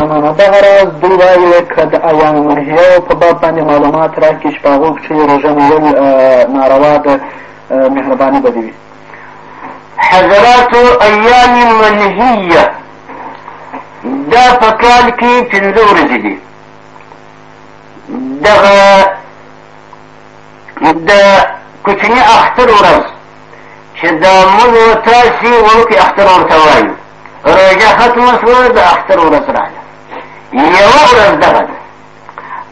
دغه راز دوی وایي که د ایام مرهیو په باب باندې معلومات راکړي چې په هغو کښې روژه نیول ناروا ده مهرباني به دې وي حضرات ایام منهیه دا په کال کې پنځه ورځې دي دغه د کوچني اختر ورځ چې د موږ تاسې وړوکي اختر ورته وایو روژه ختمه شوه د اختر ورځ راغله یوه ورځ دغه ده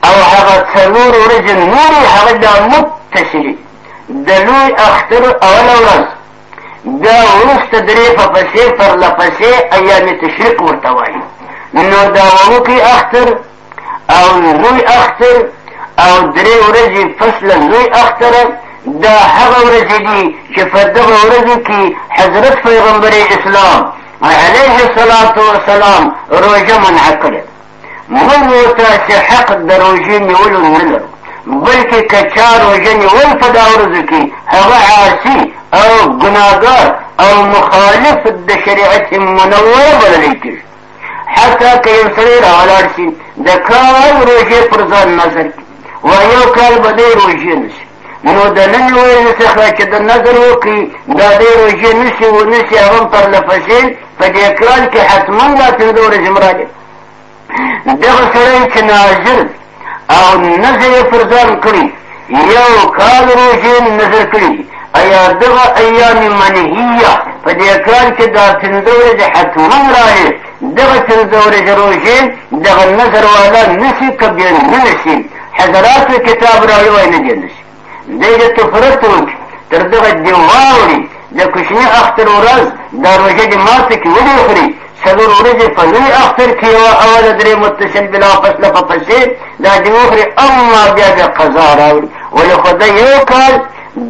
او هغه څلور ورځې نورې هغه دا متصلې د لوی اختر اوله ورځ دا وروسته درې په پسې پرله پسې ایام تشریق ورته وایي نو دا وړوکی اختر او لوی اختر او درې ورځې پس له لوی اختره دا هغه ورځې دي چې په دغه ورځو کې حضرت پیغمبر اسلام علیه الصلاة والسلام روژه منع کړې موږ ورته چې حق د روژې نیولو نه لرو بلکې که چا روژه نیول په دا ورځو کې هغه عاصي او ګناهګار او مخالف د شریعت منور بلل کېږي حتی که یو سړی راولاړ شي د کال روژې پر ځان نظر کړي و یو کال به دی روژې نشي نو د نن ورځې څخه چې د نظر وکړي دا دی روژې نشي ونشي هغه هم پرله پسې په دې کال کې حتما دا پنځه ورځې مراجعه دغه سړی چې ناظر او نظر یې پر ځان کړي یو کال روژې نظر کړي ایا دغه ایام منهیه په دې کال کې دا پنځه ورځې حتما راغلي دغه پنځه ورځې روژې دغه نظر والا نشي که بیا نه نشي حضراتو کتاب راوړي وای نه دی نشي دی د طفره توت تر دغه دې واوړي د کوچني اختر ورځ د روژه د ماتو کې ودې خوري څلور ورځې په لوی اختر کې یوه اوله درې متصل بلا فصله په پسې دا دې وخوري اما بیا بیا قضا راوړي ولې خو ده یو کال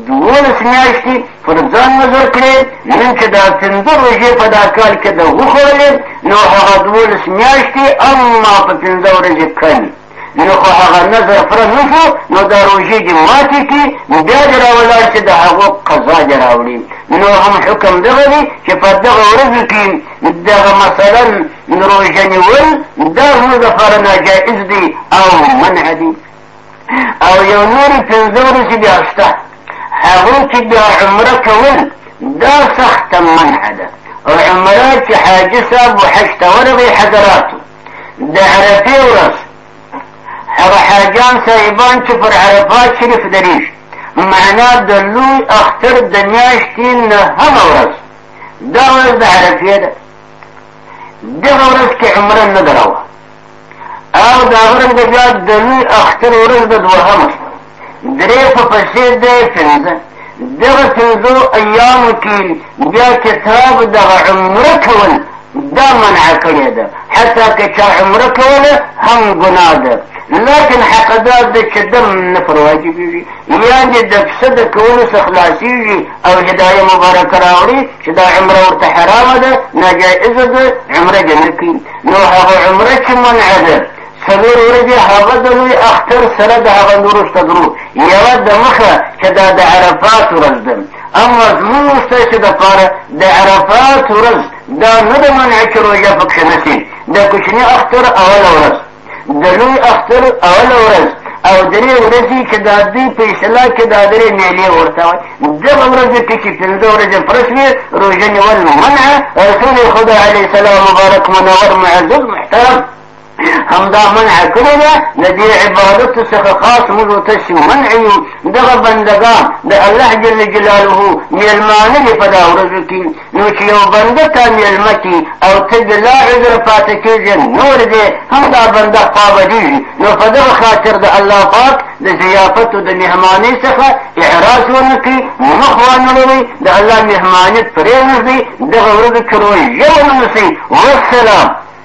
دولس میاشتې پر ځان نظر کړې نن چې دا پنځه روژې په دا کال کې ده وخوړلې نو هغه دولس میاشتې اما په پنځه ورځې کړي نو خو هغه نظر پوره نه شو نو دا روژې دې ماتې کړي نو بیا دې راولاړ چې د هغو قضا دې راوړي نو هم حکم دغه دی چې په دغه ورځو کې دغه مثلا روژه نیول دا زموږ لپاره ناجایز دی او منع دی او یو نورې پنځه ورځې بیا شته هغوی چې بیا عمره کول دا سخته منع ده او عمره چې حاجي صاحب و حج ته ورغی حضراتو د عرفې ورځ هغه حاجان صاحبان چې پر عرفات شریف درېږي معنا د لوی اختر د میاشتې نهمه ورځ دا ورځ د عرفې ده دغه ورځ کې عمره نه دروه او د هغه ورځ د بیا د لوی اختر ورځ د دوهمه درې خو پسې دی پنځه دغه پنځو ایامو کې بیا کتاب دغه عمره کول دا منع کړې ده حتی که چا عمره کوله هم ګناه ده لكن حق دا د چې دم نه پر واجبېږي یعنې د پسه د کولو څخه خلاصېږي او هدایه مبارکه راوړي چې دا عمره ورته حرامه ده ناجایزه ده عمره دې نه کوي نو هغه عمره چې منع ده څلور ورځې هغه د لوی اختر سره د هغه نورو شتګرو یوه د مخه چې دا د عرفات ورځ ده اما زموږ ستاسو دپاره د عرفات ورځ دا نه د منع چې روژه پکښې نه شي د کوچني اختر اوله ورځ د لوی اختر اوله ورځ او درې ورځې چې دا دوی په اصطلاح کې دا درې میلې ورته وایي دغه ورځې کې چې پنځه ورځې فرض وي روژه نیول منع رسول خدا علیه السلام مبارک منور معزز محترم همدا منع کړې ده د دې عبادتو څخه خاص موږ ورته چې منع یو دغه بندګان د الله جل جلاله میلمانه دي په دا ورځو کې نو چې یو بنده تا میلمه کي او ته د لا عذر پاتې کېږې نور دی همدا بنده خوابدېږي نو په دغه خاطر د الله پاک د ضیافت او د مهمانۍ څخه اعراض ونه کړي مخ وانه لري د الله مهماني پرېږدي دغه ورځو کې روژه ونیسي والسلام